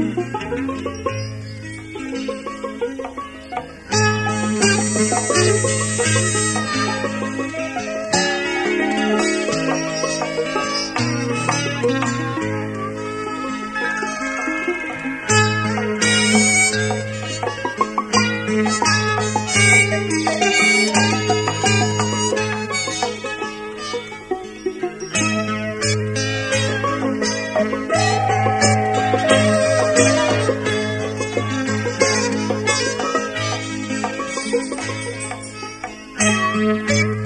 آنند سب ہوں ہوں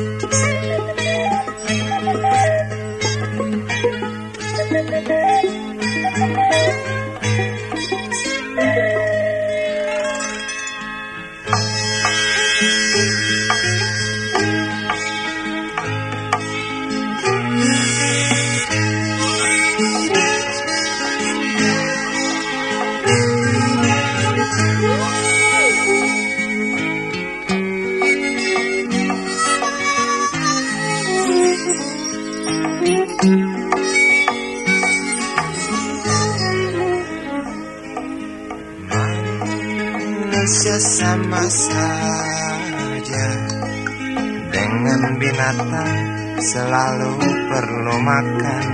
سسا مسجد بنگل بھی نتا سلو پرلوکار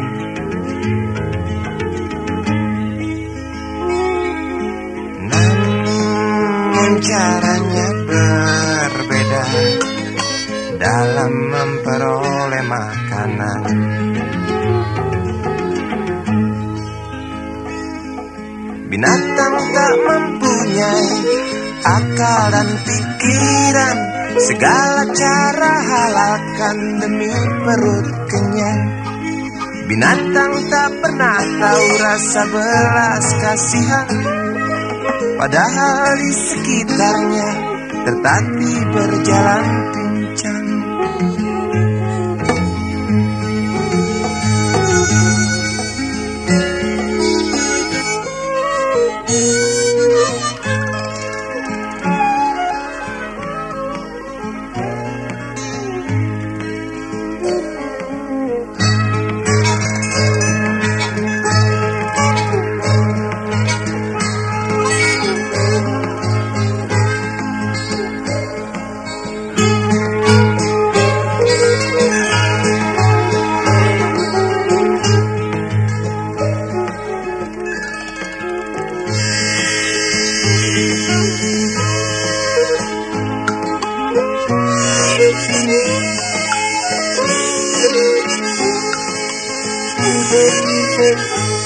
ڈالم پر چارا حالا کند میں اپنا سب راس کا Thank you.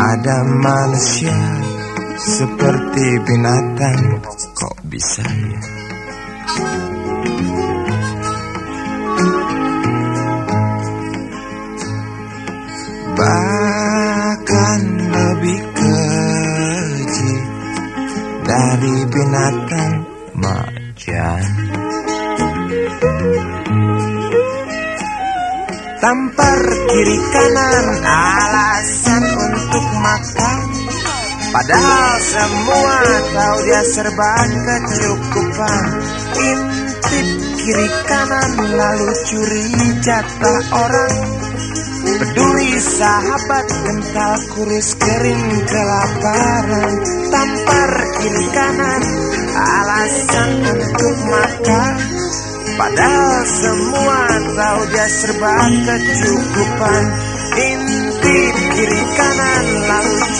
ada manusia seperti binatang kok bisa ya bahkan lebih keji dari binatang macan tampar kiri kanan alasan Lalu چوری کردا سمانسر بچوں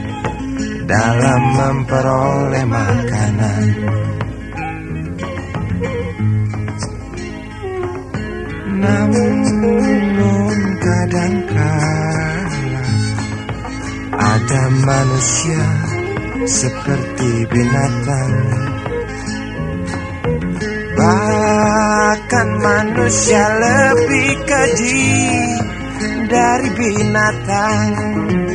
منشیا سنتا منشیا ڈر بھی نتائ